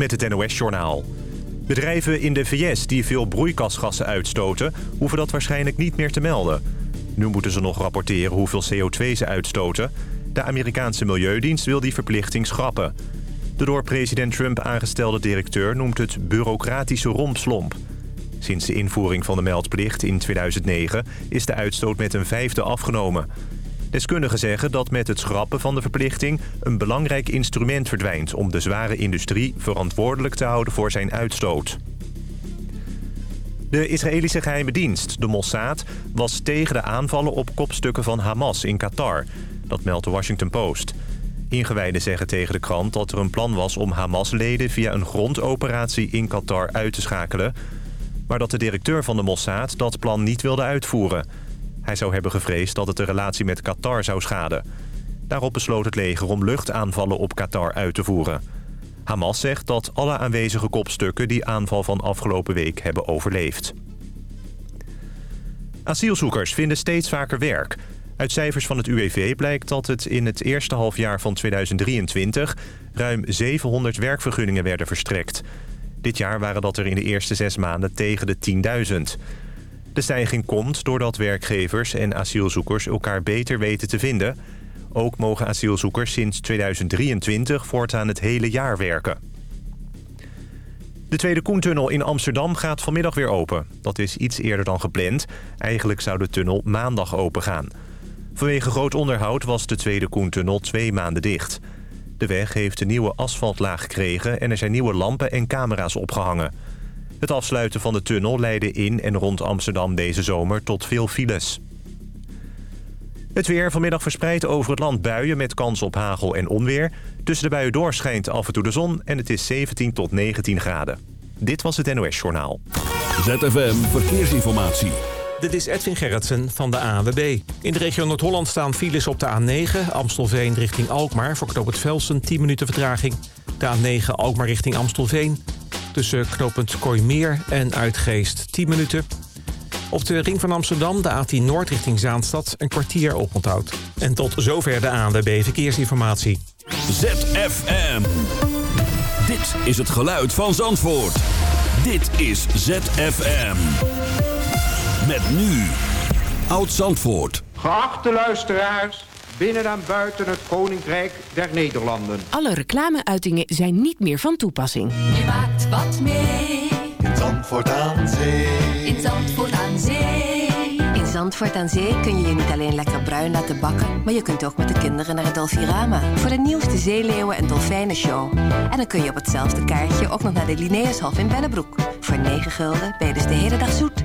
met het NOS-journaal. Bedrijven in de VS die veel broeikasgassen uitstoten... hoeven dat waarschijnlijk niet meer te melden. Nu moeten ze nog rapporteren hoeveel CO2 ze uitstoten. De Amerikaanse Milieudienst wil die verplichting schrappen. De door president Trump aangestelde directeur noemt het bureaucratische rompslomp. Sinds de invoering van de meldplicht in 2009 is de uitstoot met een vijfde afgenomen... Deskundigen zeggen dat met het schrappen van de verplichting... een belangrijk instrument verdwijnt om de zware industrie verantwoordelijk te houden voor zijn uitstoot. De Israëlische geheime dienst, de Mossad, was tegen de aanvallen op kopstukken van Hamas in Qatar. Dat meldt de Washington Post. Ingewijden zeggen tegen de krant dat er een plan was om Hamas-leden via een grondoperatie in Qatar uit te schakelen. Maar dat de directeur van de Mossad dat plan niet wilde uitvoeren. Hij zou hebben gevreesd dat het de relatie met Qatar zou schaden. Daarop besloot het leger om luchtaanvallen op Qatar uit te voeren. Hamas zegt dat alle aanwezige kopstukken die aanval van afgelopen week hebben overleefd. Asielzoekers vinden steeds vaker werk. Uit cijfers van het UWV blijkt dat het in het eerste halfjaar van 2023... ruim 700 werkvergunningen werden verstrekt. Dit jaar waren dat er in de eerste zes maanden tegen de 10.000. De stijging komt doordat werkgevers en asielzoekers elkaar beter weten te vinden. Ook mogen asielzoekers sinds 2023 voortaan het hele jaar werken. De Tweede Koentunnel in Amsterdam gaat vanmiddag weer open. Dat is iets eerder dan gepland. Eigenlijk zou de tunnel maandag open gaan. Vanwege groot onderhoud was de Tweede Koentunnel twee maanden dicht. De weg heeft een nieuwe asfaltlaag gekregen... en er zijn nieuwe lampen en camera's opgehangen. Het afsluiten van de tunnel leidde in en rond Amsterdam deze zomer tot veel files. Het weer vanmiddag verspreidt over het land buien met kans op hagel en onweer. Tussen de buien door schijnt af en toe de zon en het is 17 tot 19 graden. Dit was het NOS Journaal. ZFM Verkeersinformatie. Dit is Edwin Gerritsen van de ANWB. In de regio Noord-Holland staan files op de A9... Amstelveen richting Alkmaar voor knoop het Velsen 10 minuten vertraging. De A9 Alkmaar richting Amstelveen tussen knooppunt Kooimeer en Uitgeest 10 minuten. Op de ring van Amsterdam, de A10 Noord richting Zaanstad, een kwartier oponthoud. En tot zover de ANWB Verkeersinformatie. ZFM. Dit is het geluid van Zandvoort. Dit is ZFM. Met nu. Oud Zandvoort. Geachte luisteraars binnen en buiten het Koninkrijk der Nederlanden. Alle reclameuitingen zijn niet meer van toepassing. Je maakt wat mee. In Zandvoort aan Zee. In Zandvoort aan Zee. In Zandvoort aan Zee kun je je niet alleen lekker bruin laten bakken... maar je kunt ook met de kinderen naar het Dolfirama... voor de nieuwste zeeleeuwen- en dolfijnenshow. En dan kun je op hetzelfde kaartje ook nog naar de Linnaeushof in Bennebroek. Voor 9 gulden ben je dus de hele dag zoet.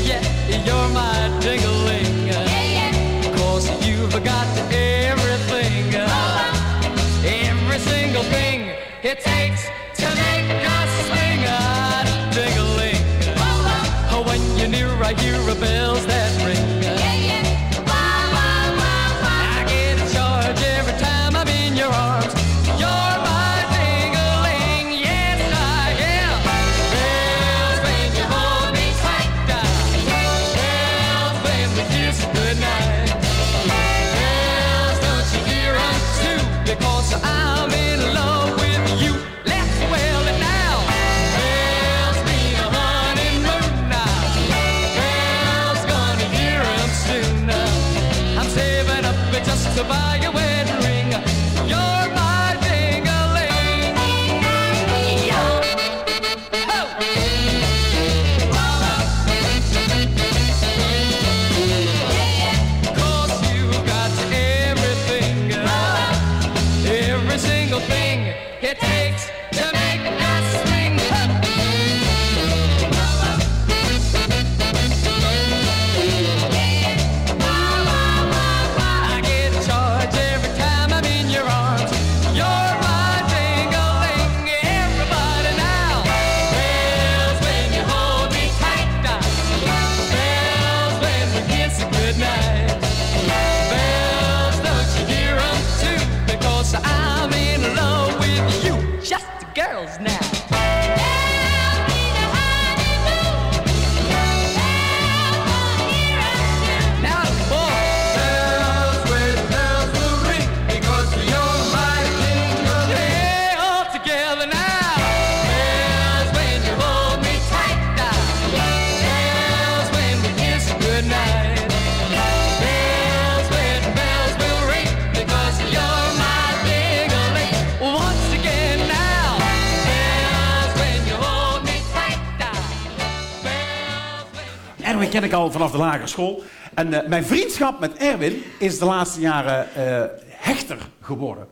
ken ik al vanaf de lagere school. En eh, mijn vriendschap met Erwin is de laatste jaren eh, hechter geworden.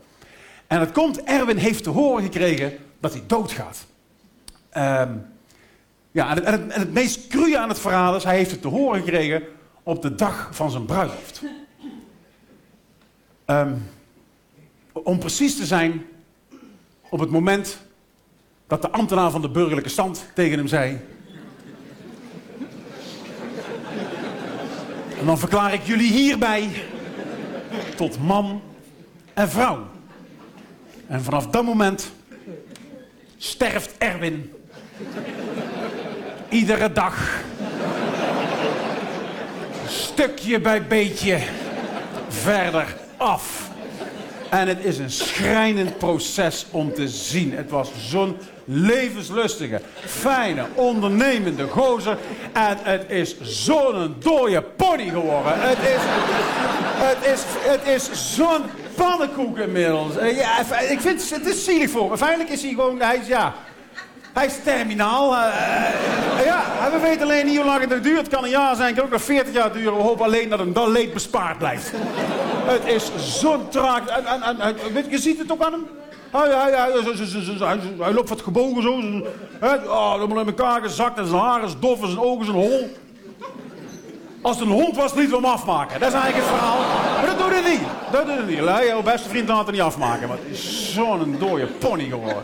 En het komt, Erwin heeft te horen gekregen dat hij doodgaat. Ehm, ja, en het meest cruie aan het verhaal is, hij heeft het te horen gekregen op de dag van zijn bruiloft. Ehm, om precies te zijn, op het moment dat de ambtenaar van de burgerlijke stand tegen hem zei... En dan verklaar ik jullie hierbij tot man en vrouw. En vanaf dat moment sterft Erwin. Iedere dag. Stukje bij beetje verder af. En het is een schrijnend proces om te zien. Het was zo'n levenslustige, fijne, ondernemende gozer. En het is zo'n dode pony geworden. Het is, het is, het is zo'n pannenkoek inmiddels. Eh, Ja, ik vind het is zielig voor hem. Feitelijk is hij gewoon, hij is, ja, hij is terminaal. eh, eh, ja, we weten alleen niet hoe lang het duurt. Het kan een jaar zijn, het kan ook nog 40 jaar duren. We hopen alleen dat hem dat leed bespaard blijft. het is zo'n traag. En, en, en, je ziet het ook aan hem. Hij, hij, hij, hij, hij, hij, hij loopt wat gebogen zo. Hè, oh, helemaal in elkaar gezakt en zijn haar is dof en zijn ogen zijn hol. Als het een hond was, lieten we hem afmaken. Dat is eigenlijk het verhaal. Maar dat doet hij niet. Dat doet hij niet. Hij, jouw beste vriend laat het niet afmaken. Maar het is zo'n dode pony geworden.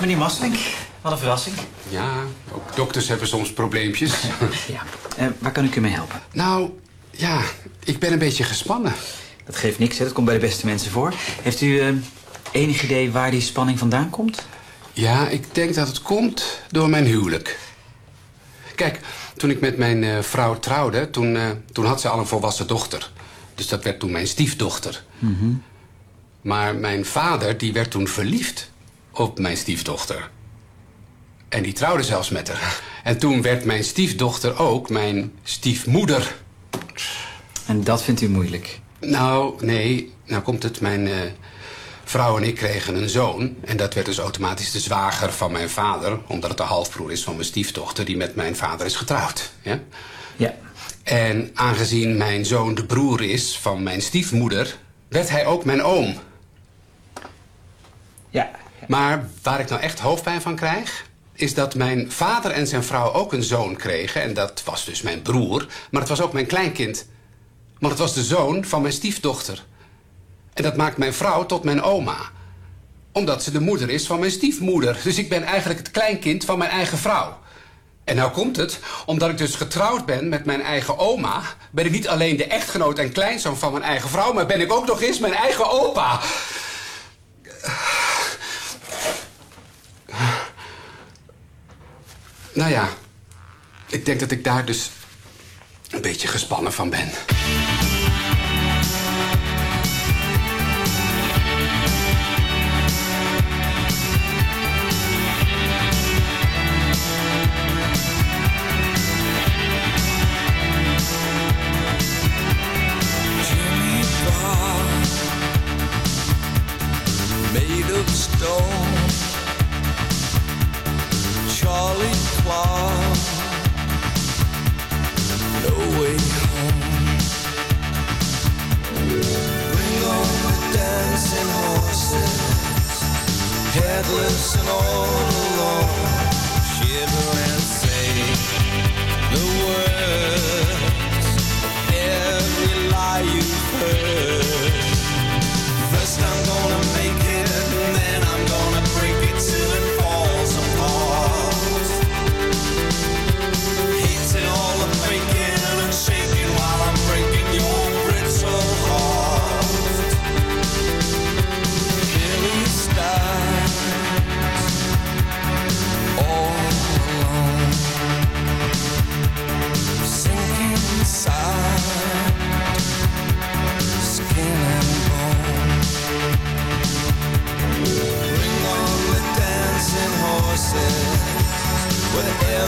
Meneer Masselink, wat een verrassing. Ja, ook dokters hebben soms probleempjes. ja, uh, waar kan ik u mee helpen? Nou, ja, ik ben een beetje gespannen. Dat geeft niks, hè? dat komt bij de beste mensen voor. Heeft u uh, enig idee waar die spanning vandaan komt? Ja, ik denk dat het komt door mijn huwelijk. Kijk, toen ik met mijn uh, vrouw trouwde, toen, uh, toen had ze al een volwassen dochter. Dus dat werd toen mijn stiefdochter. Mm -hmm. Maar mijn vader, die werd toen verliefd op mijn stiefdochter. En die trouwde zelfs met haar. En toen werd mijn stiefdochter ook mijn stiefmoeder. En dat vindt u moeilijk? Nou, nee. Nou komt het, mijn uh, vrouw en ik kregen een zoon. En dat werd dus automatisch de zwager van mijn vader. Omdat het de halfbroer is van mijn stiefdochter die met mijn vader is getrouwd. Ja? Ja. En aangezien mijn zoon de broer is van mijn stiefmoeder... werd hij ook mijn oom. Ja. Maar waar ik nou echt hoofdpijn van krijg... is dat mijn vader en zijn vrouw ook een zoon kregen. En dat was dus mijn broer. Maar het was ook mijn kleinkind. Want het was de zoon van mijn stiefdochter. En dat maakt mijn vrouw tot mijn oma. Omdat ze de moeder is van mijn stiefmoeder. Dus ik ben eigenlijk het kleinkind van mijn eigen vrouw. En nou komt het, omdat ik dus getrouwd ben met mijn eigen oma... ben ik niet alleen de echtgenoot en kleinzoon van mijn eigen vrouw... maar ben ik ook nog eens mijn eigen opa. Nou ja, ik denk dat ik daar dus een beetje gespannen van ben. made of stone. Charlie Clark, no way home. Bring on the dancing horses, headless and all alone. Shiver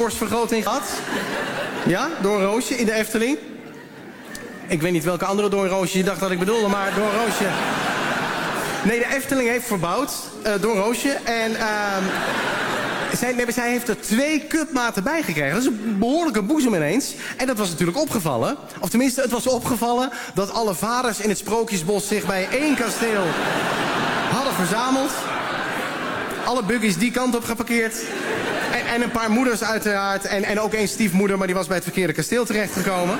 borstvergroting gehad. Ja, Doorn Roosje in de Efteling. Ik weet niet welke andere Doorn Roosje je dacht dat ik bedoelde, maar Doorn Roosje... Nee, de Efteling heeft verbouwd, uh, Doorn Roosje. En ehm zij, nee, zij heeft er twee cupmaten bij gekregen. Dat is een behoorlijke boezem ineens. En dat was natuurlijk opgevallen. Of tenminste, het was opgevallen dat alle vaders in het Sprookjesbos zich bij één kasteel hadden verzameld. Alle buggies die kant op geparkeerd. En, en een paar moeders uiteraard. En, en ook één stiefmoeder, maar die was bij het verkeerde kasteel terechtgekomen.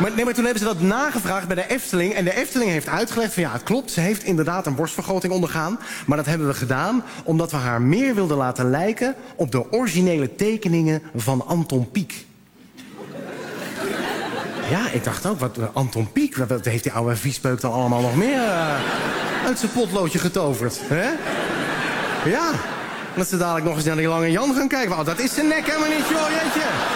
Maar, nee, maar toen hebben ze dat nagevraagd bij de Efteling. En de Efteling heeft uitgelegd van ja, het klopt. Ze heeft inderdaad een borstvergroting ondergaan. Maar dat hebben we gedaan omdat we haar meer wilden laten lijken... op de originele tekeningen van Anton Pieck. Ja, ik dacht ook, wat, Anton Pieck, wat, heeft die oude viespeuk dan allemaal nog meer uh, uit zijn potloodje getoverd? Hè? Ja, dat ze dadelijk nog eens naar die lange Jan gaan kijken. Oh, dat is zijn nek helemaal niet, joh, jeetje.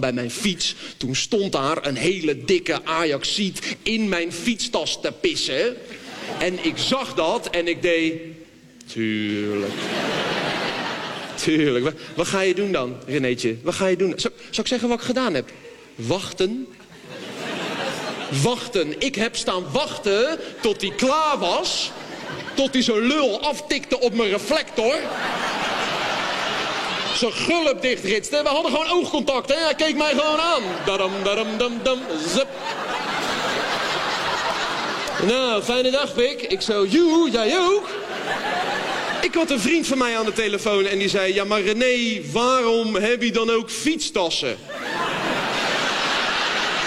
Bij mijn fiets. Toen stond daar een hele dikke Ajaxiet in mijn fietstas te pissen. En ik zag dat en ik deed... Tuurlijk. Tuurlijk. Wat, wat ga je doen dan, Renéetje? Wat ga je doen? Zal, zal ik zeggen wat ik gedaan heb? Wachten. Wachten. Ik heb staan wachten tot hij klaar was. Tot hij zijn lul aftikte op mijn reflector. Zijn gulp dichtritste. We hadden gewoon oogcontact, hè. Hij keek mij gewoon aan. Dadam, dadam, dam, dam, zup. Nou, fijne dag, Pik. Ik zo, joe, jij ook? Ik had een vriend van mij aan de telefoon en die zei... Ja, maar René, waarom heb je dan ook fietstassen?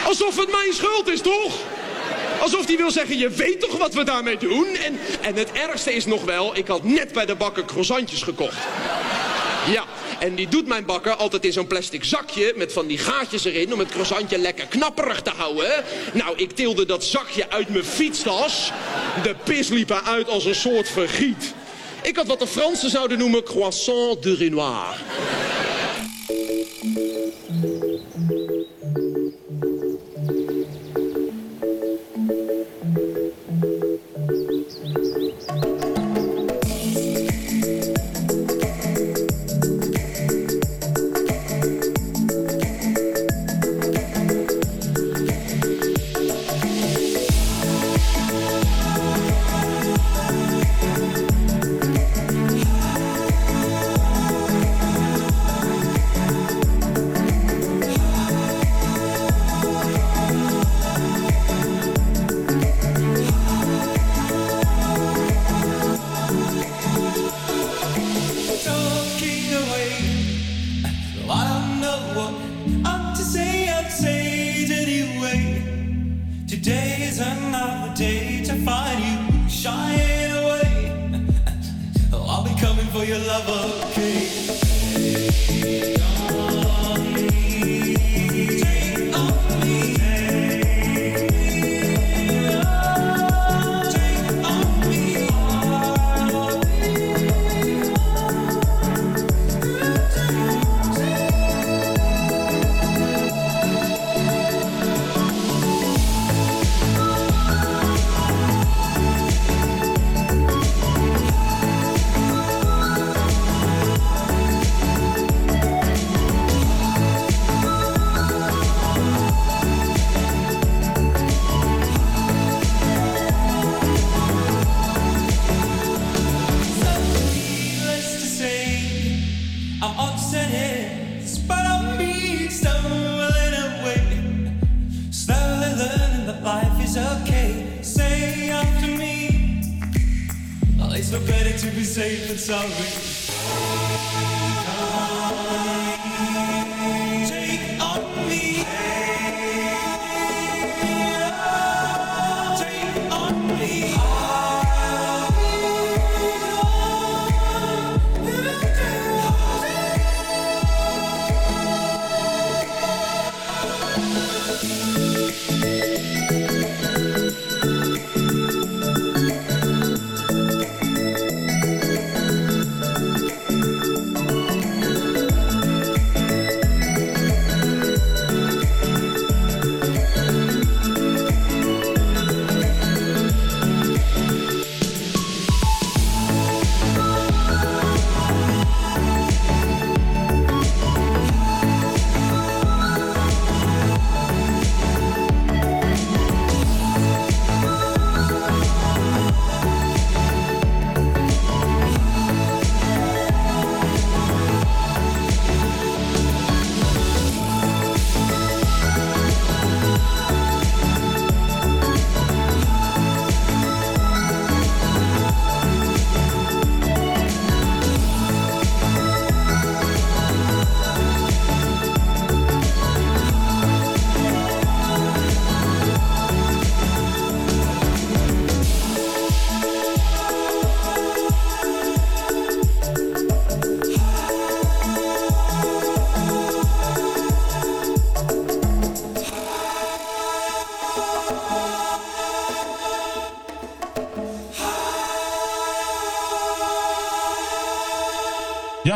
Alsof het mijn schuld is, toch? Alsof hij wil zeggen, je weet toch wat we daarmee doen? En, en het ergste is nog wel, ik had net bij de bakker croissantjes gekocht. Ja, en die doet mijn bakker altijd in zo'n plastic zakje... met van die gaatjes erin om het croissantje lekker knapperig te houden. Nou, ik tilde dat zakje uit mijn fietstas. De pis liep eruit als een soort vergiet. Ik had wat de Fransen zouden noemen croissant de Renoir.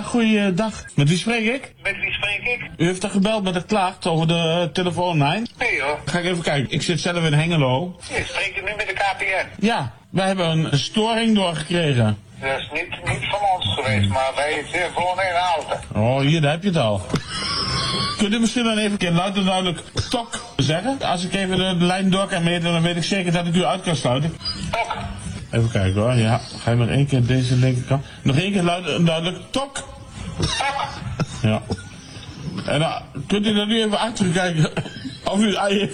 Goeiedag. Met wie spreek ik? Met wie spreek ik? U heeft er gebeld met een klacht over de uh, telefoonlijn? Nee hoor. Ga ik even kijken. Ik zit zelf in Hengelo. Je spreekt nu met de KPN. Ja, wij hebben een storing doorgekregen. Dat is niet, niet van ons geweest, maar wij zitten gewoon in auto. Oh, hier, daar heb je het al. Kunt u misschien dan even een keer luid en duidelijk tok zeggen? Als ik even de, de lijn door kan meten, dan weet ik zeker dat ik u uit kan sluiten. Tok. Even kijken hoor, ja. Ga je nog één keer deze linkerkant. Nog één keer luid en duidelijk tok. Ja. En dan kunt u dan nu even achter kijken of u ei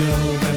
de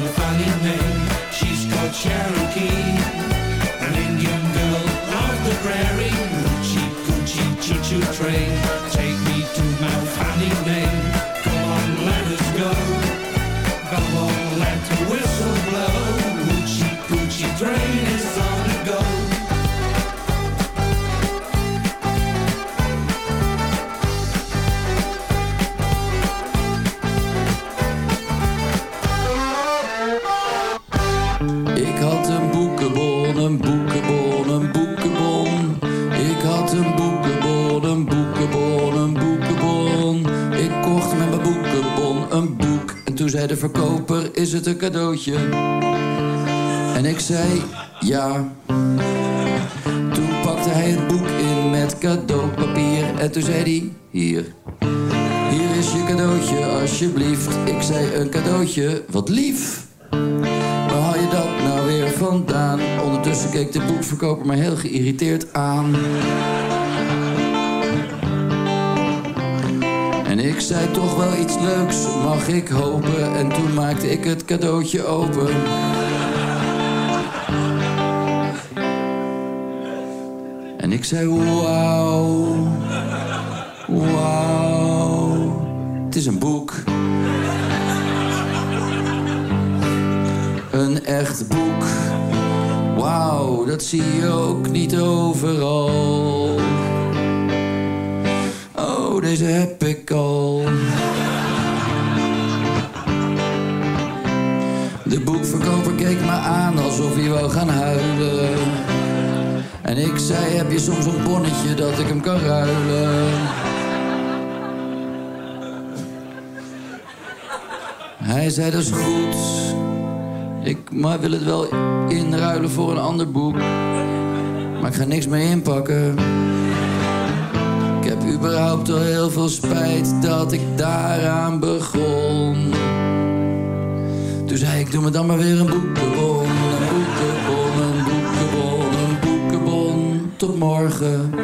En ik zei, ja. Toen pakte hij het boek in met cadeaupapier. En toen zei hij, hier. Hier is je cadeautje, alsjeblieft. Ik zei, een cadeautje, wat lief. Waar haal je dat nou weer vandaan? Ondertussen keek de boekverkoper me heel geïrriteerd aan. Zei toch wel iets leuks, mag ik hopen. En toen maakte ik het cadeautje open. En ik zei wauw, wauw. Het is een boek. Een echt boek. Wauw, dat zie je ook niet overal. Oh, deze keek me aan alsof hij wou gaan huilen. En ik zei, heb je soms een bonnetje dat ik hem kan ruilen? Hij zei dat is goed. Ik maar wil het wel inruilen voor een ander boek. Maar ik ga niks meer inpakken. Ik heb überhaupt al heel veel spijt dat ik daaraan begon. Toen zei ik, doe me dan maar weer een boekenbon. Een boekenbon, een boekenbon, een boekenbon. Tot morgen.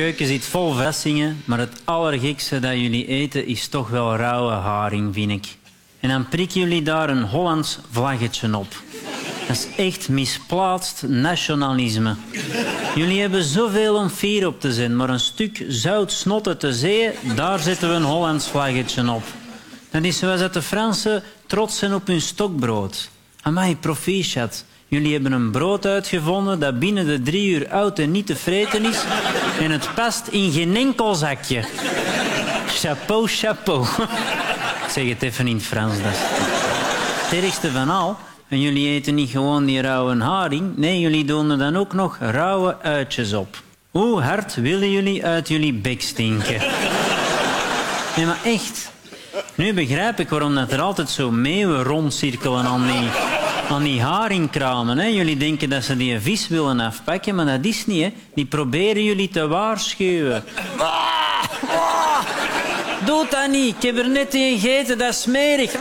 Keuken zit vol verrassingen, maar het allergekste dat jullie eten is toch wel rauwe haring, vind ik. En dan prikken jullie daar een Hollands vlaggetje op. Dat is echt misplaatst nationalisme. Jullie hebben zoveel om fier op te zijn, maar een stuk zout snotten te zee, daar zetten we een Hollands vlaggetje op. Dat is zoals dat de Fransen trots zijn op hun stokbrood. Amai, proficiat. Jullie hebben een brood uitgevonden dat binnen de drie uur oud en niet te vreten is. En het past in geen enkel zakje. Chapeau, chapeau. Ik zeg het even in het Frans. Dat is van al. En jullie eten niet gewoon die rauwe haring. Nee, jullie doen er dan ook nog rauwe uitjes op. Hoe hard willen jullie uit jullie bek stinken? Nee, maar echt. Nu begrijp ik waarom dat er altijd zo meeuwen rondcirkelen aan die, aan die haringkramen. Hè. Jullie denken dat ze die vis willen afpakken, maar dat is niet. Hè. Die proberen jullie te waarschuwen. Doe dat niet. Ik heb er net een gegeten, dat is smerig.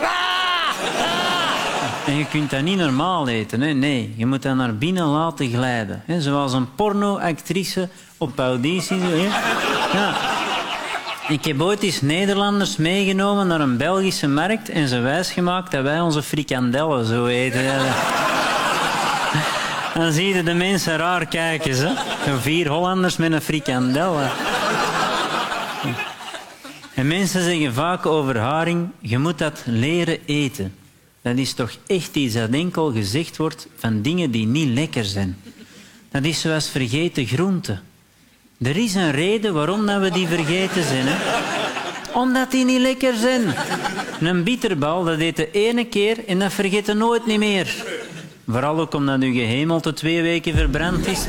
En je kunt dat niet normaal eten. Hè? Nee, je moet dat naar binnen laten glijden. Hè? Zoals een pornoactrice op auditie. Hè? Ja. Ik heb ooit eens Nederlanders meegenomen naar een Belgische markt en ze wijsgemaakt dat wij onze frikandellen zo eten. Dan zie je de mensen raar kijken. Hè? Vier Hollanders met een frikandel. En mensen zeggen vaak over haring, je moet dat leren eten. Dat is toch echt iets dat enkel gezegd wordt van dingen die niet lekker zijn. Dat is zoals vergeten groenten. Er is een reden waarom dat we die vergeten zijn. Hè? Omdat die niet lekker zijn. Een bitterbal, dat eet de ene keer en dat vergeet je nooit niet meer. Vooral ook omdat uw gehemelte twee weken verbrand is.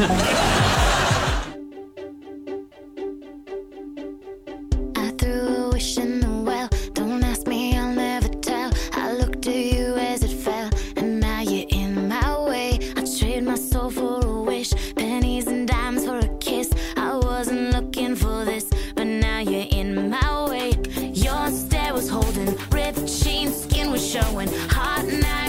Showing. Hot night,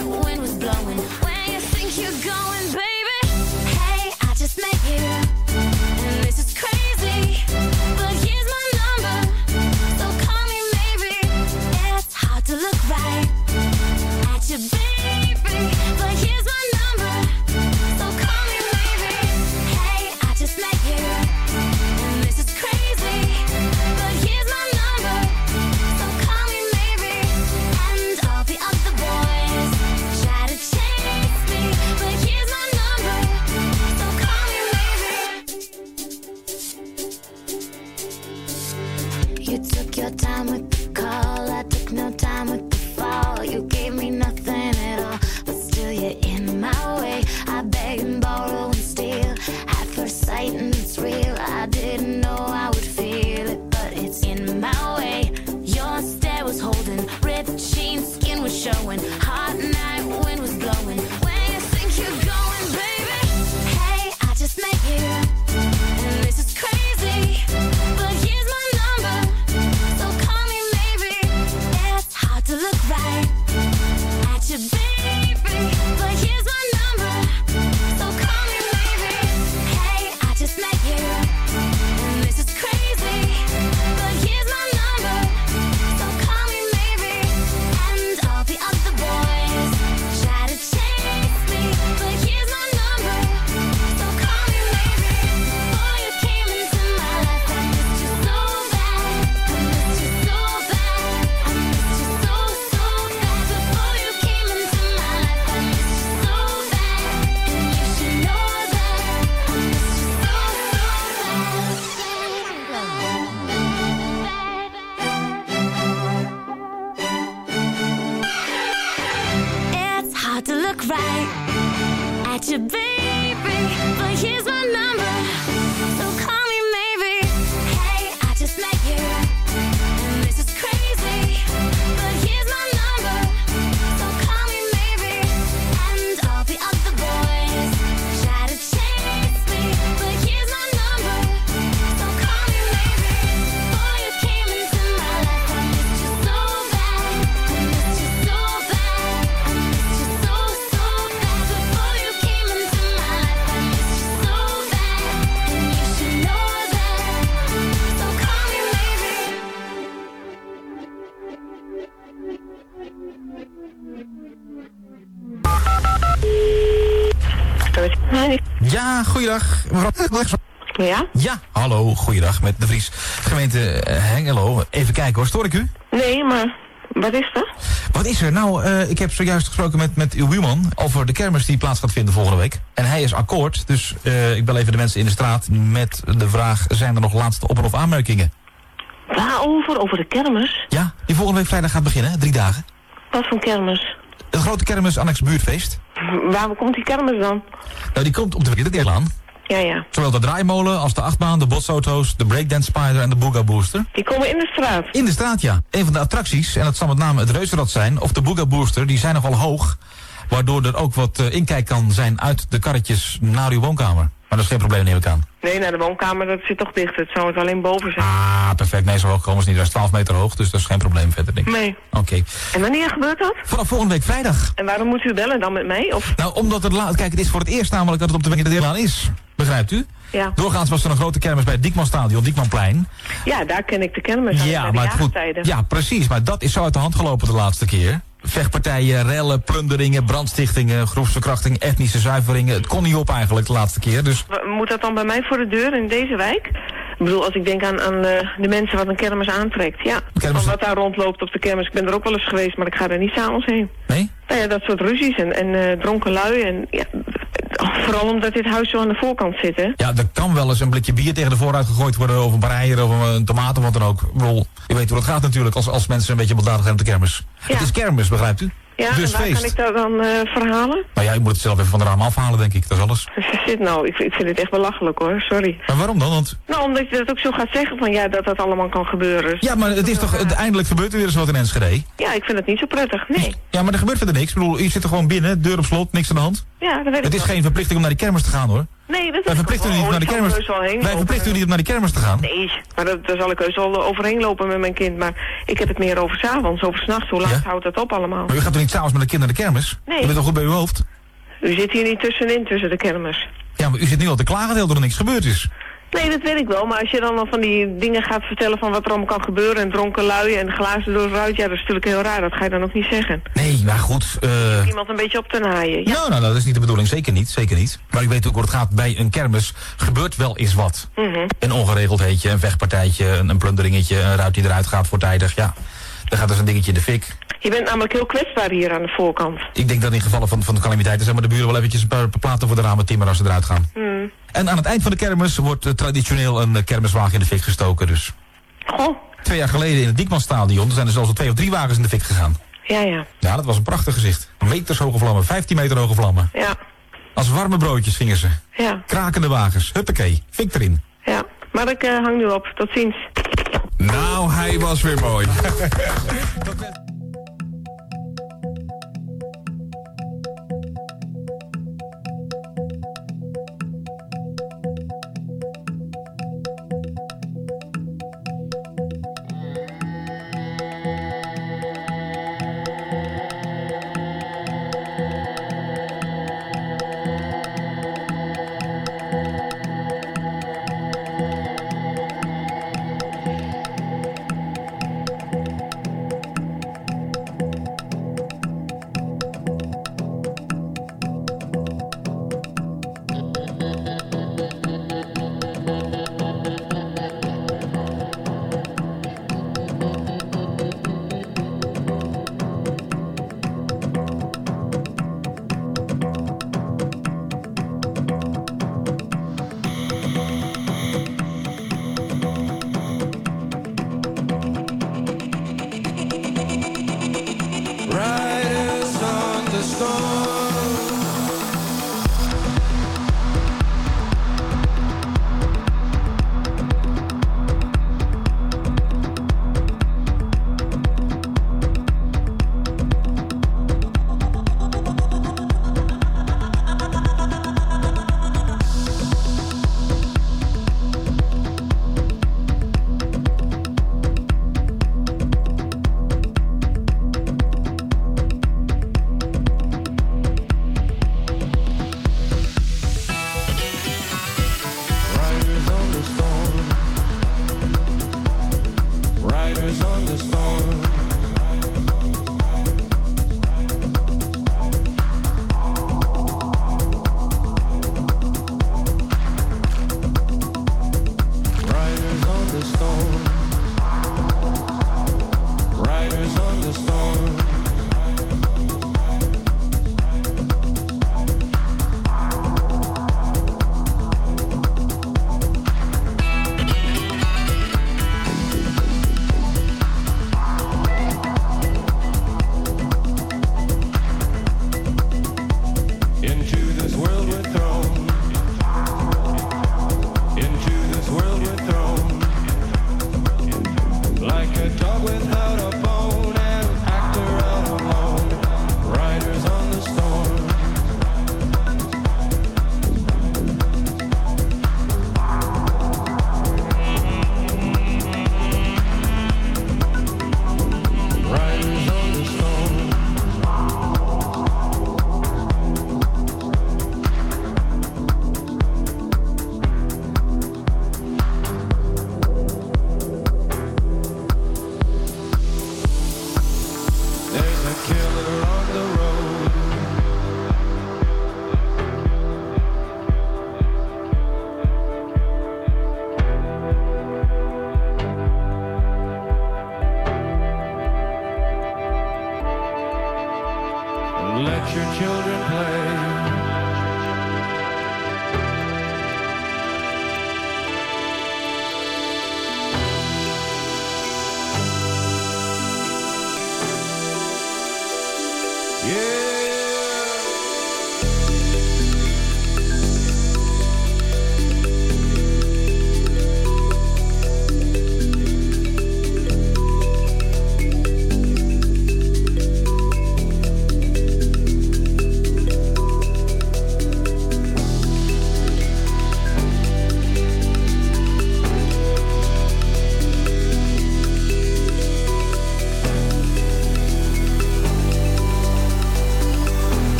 should hallo, goeiedag met de Vries. Gemeente eh, Hengelo. Even kijken hoor, stoor ik u? Nee, maar wat is er? Wat is er? Nou, eh, ik heb zojuist gesproken met, met uw buurman over de kermis die plaats gaat vinden volgende week. En hij is akkoord, dus eh, ik bel even de mensen in de straat met de vraag... zijn er nog laatste op- of aanmerkingen? Waarover? Over de kermis? Ja, die volgende week vrijdag gaat beginnen, drie dagen. Wat voor kermis? De grote kermis Annex Buurtfeest. Waar komt die kermis dan? Nou, die komt op de verkeerde aan. Ja, ja. Zowel de draaimolen als de achtbaan, de botsauto's, de breakdance spider en de booga booster. Die komen in de straat? In de straat, ja. Een van de attracties, en dat zal met name het reuzenrad zijn, of de booga booster, die zijn nogal hoog. Waardoor er ook wat eh, inkijk kan zijn uit de karretjes naar uw woonkamer. Maar dat is geen probleem, neem ik aan. Nee, naar de woonkamer, dat zit toch dicht. Het zou het alleen boven zijn. Ah, perfect. Nee, zo hoog komen ze niet. Dat is 12 meter hoog, dus dat is geen probleem verder, denk ik. Nee. Oké. En wanneer gebeurt dat? Vanaf volgende week vrijdag. En waarom moet u bellen dan met mij? Of? Nou, omdat het laat... Kijk, het is voor het eerst namelijk dat het op de Wengedeerlaan is. Begrijpt u? Ja. Doorgaans was er een grote kermis bij het Diekmanstadion, Diekmanplein. Ja, daar ken ik de kermis aan. Ja, de maar het goed. Ja, precies. Maar dat is zo uit de hand gelopen de laatste keer. Vechtpartijen, rellen, plunderingen, brandstichtingen, groepsverkrachting, etnische zuiveringen. Het kon niet op eigenlijk de laatste keer. Dus Moet dat dan bij mij voor de deur in deze wijk? Ik bedoel, als ik denk aan, aan eh, de mensen wat een kermis aantrekt. Ja, Kermis- van wat daar rondloopt op de kermis. Ik ben er ook wel eens geweest, maar ik ga er niet s'avonds heen. Nee? Nou ja, dat soort ruzies en, en eh, dronken lui. En, ja, Vooral omdat dit huis zo aan de voorkant zit, hè? Ja, er kan wel eens een blikje bier tegen de vooruit gegooid worden... of een breier of een tomaat of wat dan ook. Ik bedoel, je weet hoe dat gaat natuurlijk als, als mensen een beetje baldadig zijn op de kermis. Het is kermis, begrijpt u? Ja, dus en waar feest. kan ik dat dan eh, verhalen? Nou ja, je moet het zelf even van de raam afhalen, denk ik. Dat is alles. Zit nou, ik, ik vind het echt belachelijk hoor, sorry. Maar waarom dan? Want, Nou, omdat je dat ook zo gaat zeggen van ja, dat dat allemaal kan gebeuren. ja, maar het is toch... Uiteindelijk gebeurt er weer eens wat in Enschede. Ja, ik vind het niet zo prettig, nee. Ja, maar er gebeurt verder niks. Ik bedoel, je zit er gewoon binnen, deur op slot, niks aan de hand. Ja, dat weet ik Het is wel. geen verplichting om naar die kermis te gaan, hoor. Nee, dat Wij is verplichten u niet om naar de kermis. Wij verplichten u niet om naar die kermis te gaan. Nee, maar dat, daar zal ik heus wel overheen lopen met mijn kind. Maar ik heb het meer over s'avonds, over s'nachts. Hoe laat houdt dat op allemaal? Maar u gaat toch niet s'avonds met een kind naar de kermis? Nee. U bent toch goed bij uw hoofd? U zit hier niet tussenin, tussen de kermis. Ja, maar u zit nu al te klagen dat er niks gebeurd is. Nee, dat weet ik wel. Maar als je dan al van die dingen gaat vertellen van wat er allemaal kan gebeuren... en dronken lui en glazen door het ruit, ja, dat is natuurlijk heel raar. Dat ga je dan ook niet zeggen. Nee, maar goed. eh Iemand een beetje op te naaien. Ja. Nou, nou, dat is niet de bedoeling. Zeker niet, zeker niet. Maar ik weet ook hoe het gaat. Bij een kermis gebeurt wel eens wat. Mhm. Een ongeregeldheidje, een vechtpartijtje, een, een plunderingetje, een ruit die eruit gaat voortijdig. Ja, dan gaat dus een dingetje in de fik. Je bent namelijk heel kwetsbaar hier aan de voorkant. Ik denk dat in gevallen van, van de calamiteiten... zeg maar de buren wel eventjes een paar, platen voor de ramen timmeren als ze eruit gaan. Hmm. En aan het eind van de kermis wordt eh, traditioneel een eh, kermiswagen in de fik gestoken. Dus Goh, twee jaar geleden in het Diekmanstadion... er zijn er zelfs al twee of drie wagens in de fik gegaan. ja, ja, Ja, dat was een prachtig gezicht. Meters hoge vlammen, 15 meter hoge vlammen. ja, Als warme broodjes gingen ze. ja, Krakende wagens, huppakee, fik erin. ja. Maar ik eh, hang nu op. Tot ziens. Nou, hij was weer mooi.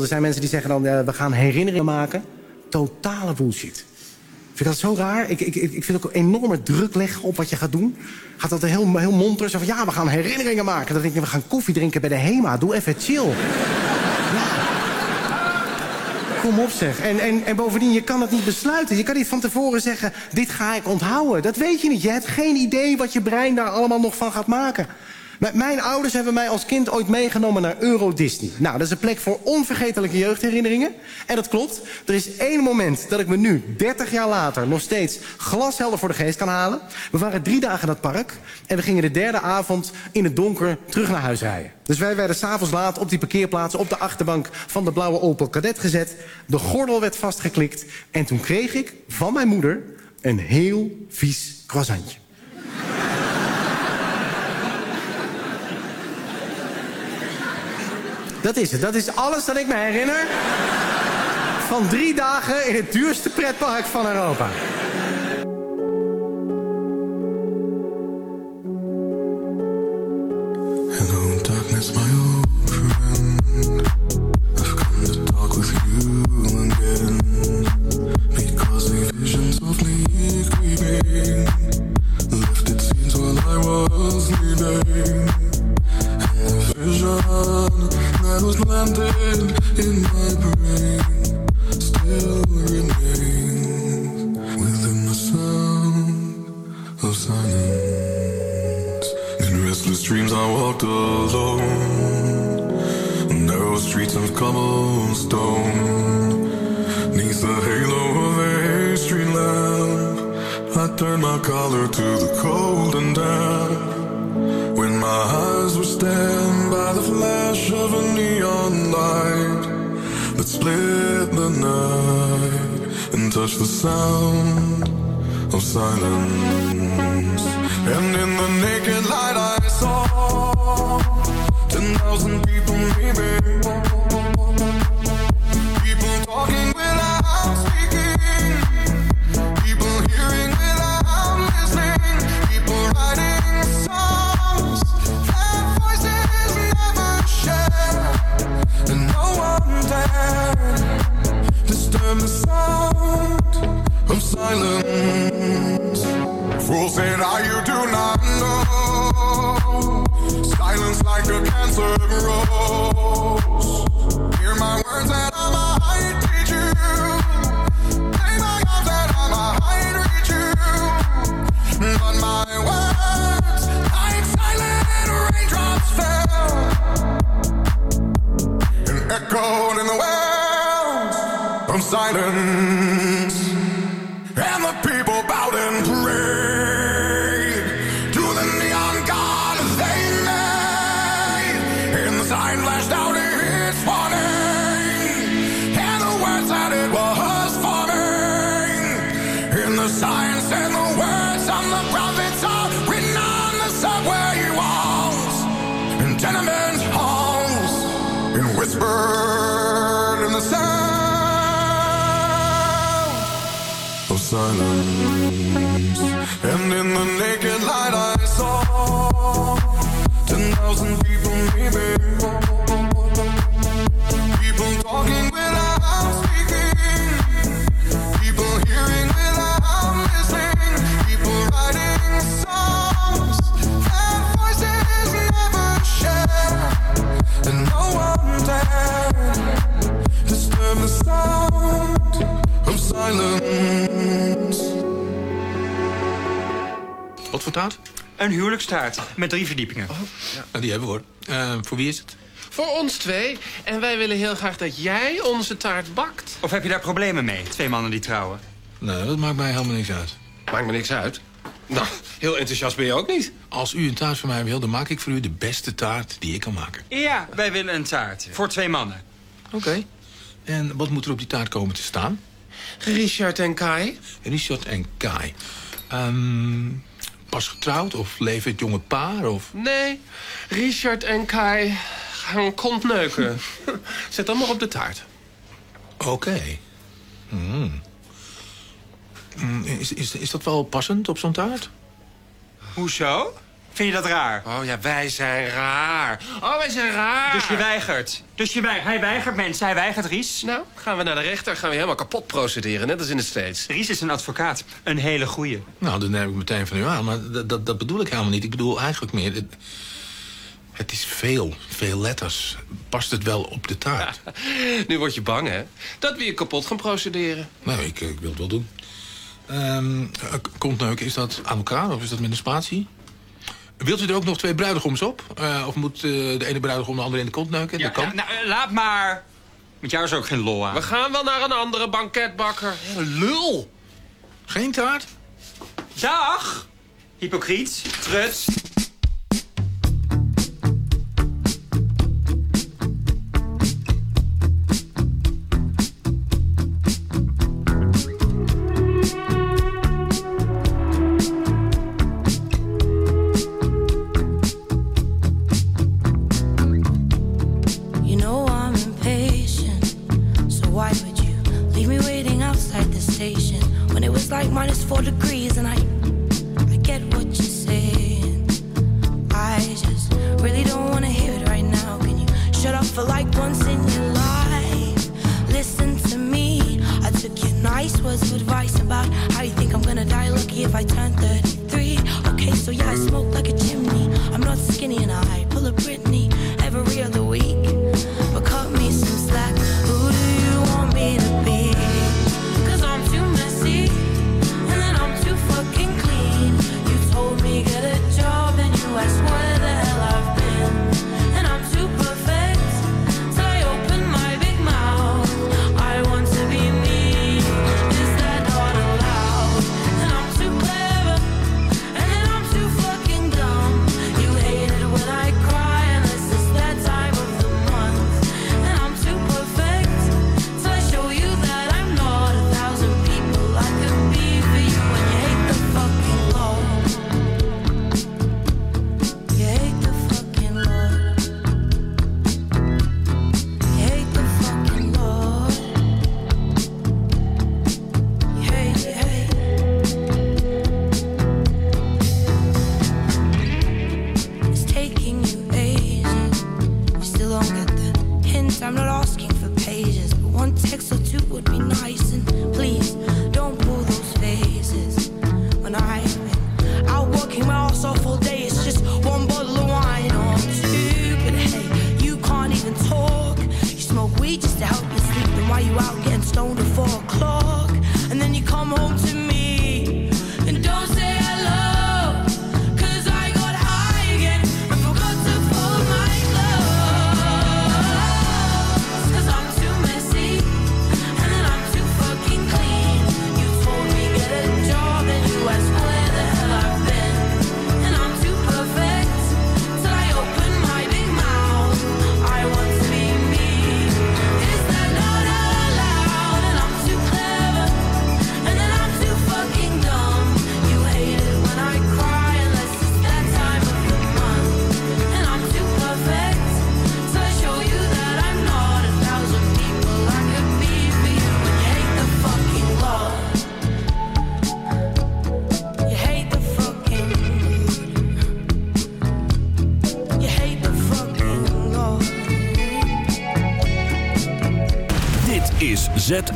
Er zijn mensen die zeggen dan, we gaan herinneringen maken. Totale bullshit. Vind je dat zo raar? Ik, ik, ik ik vind ook een enorme druk leggen op wat je gaat doen. Gaat dat heel, heel monter? Zo van, ja, we gaan herinneringen maken. Dan denk ik, we gaan koffie drinken bij de HEMA. Doe even chill. Ja. Kom op zeg. En, en, en bovendien, je kan het niet besluiten. Je kan niet van tevoren zeggen, dit ga ik onthouden. Dat weet je niet. Je hebt geen idee wat je brein daar allemaal nog van gaat maken. Mijn ouders hebben mij als kind ooit meegenomen naar Euro Disney. Nou, dat is een plek voor onvergetelijke jeugdherinneringen. En dat klopt. Er is één moment dat ik me nu, 30 jaar later, nog steeds glashelder voor de geest kan halen. We waren drie dagen in dat park. En we gingen de derde avond in het donker terug naar huis rijden. Dus wij werden s'avonds laat op die parkeerplaats op de achterbank van de blauwe Opel Kadett gezet. De gordel werd vastgeklikt. En toen kreeg ik van mijn moeder een heel vies croissantje. Dat is het. Dat is alles dat ik me herinner. Van drie dagen in het duurste pretpark van Europa. Was the that was planted in my brain still remains within the sound of silence. In restless dreams, I walked alone. Narrow streets of cobblestone. Neath the halo of a street lamp, I turned my collar to the cold and damp. Were stabbed by the flash of a neon light that split the night and touched the sound of silence. And in the naked light I saw ten thousand people maybe. People Say that you do not know. Silence like a cancer grows. Hear my words silence. And in the naked light I saw ten thousand people maybe. People talking without speaking. People hearing without listening. People writing songs that voices never share. And no one dared disturb the sound of silence. Taart? Een huwelijkstaart met drie verdiepingen. Nou, die hebben we hoor. Eh, voor wie is het? Voor ons twee. En wij willen heel graag dat jij onze taart bakt. Of heb je daar problemen mee? Twee mannen die trouwen. Nee, dat maakt mij helemaal niks uit. Maakt me niks uit. Nou, heel enthousiast ben je ook niet. Als u een taart voor mij wil, dan maak ik voor u de beste taart die ik kan maken. Ja, wij willen een taart. Voor twee mannen. Oké. En wat moet er op die taart komen te staan? Richard en Kai. Richard en Kai. Ehm, pas getrouwd of leven het jonge paar? Of... Nee, Richard en Kai gaan kont neuken. Zet dat maar op de taart. Oké. Hmm. Hmm, Is, is, is dat wel passend op zo'n taart? Hoezo? Vind je dat raar? Oh ja, wij zijn raar. Oh, wij zijn raar. Dus je weigert. Dus je weigert. Hij weigert mensen. Hij weigert Ries. Nou, gaan we naar de rechter, gaan we helemaal kapot procederen, net als in de States. Ries is een advocaat. Een hele goeie. Nou, dan neem ik meteen van u aan. Maar dat, dat, dat bedoel ik helemaal niet. Ik bedoel eigenlijk meer... Het, het is veel, veel letters. Past het wel op de taart? Nu word je bang, hè? Dat we je kapot gaan procederen. Nou, ik, ik wil het wel doen. Ehm eh, kontneuken, is dat aan elkaar of is dat met een spatie? Wilt u er ook nog twee bruidegoms op? Eh, of moet eh, de ene bruidegom de andere in de kont neuken? Ja, dat kan. ja, nou, eh, laat maar. Met jou is ook geen lol aan. We gaan wel naar een andere banketbakker. Lul! Geen taart? Dag! Hypocriet, truts.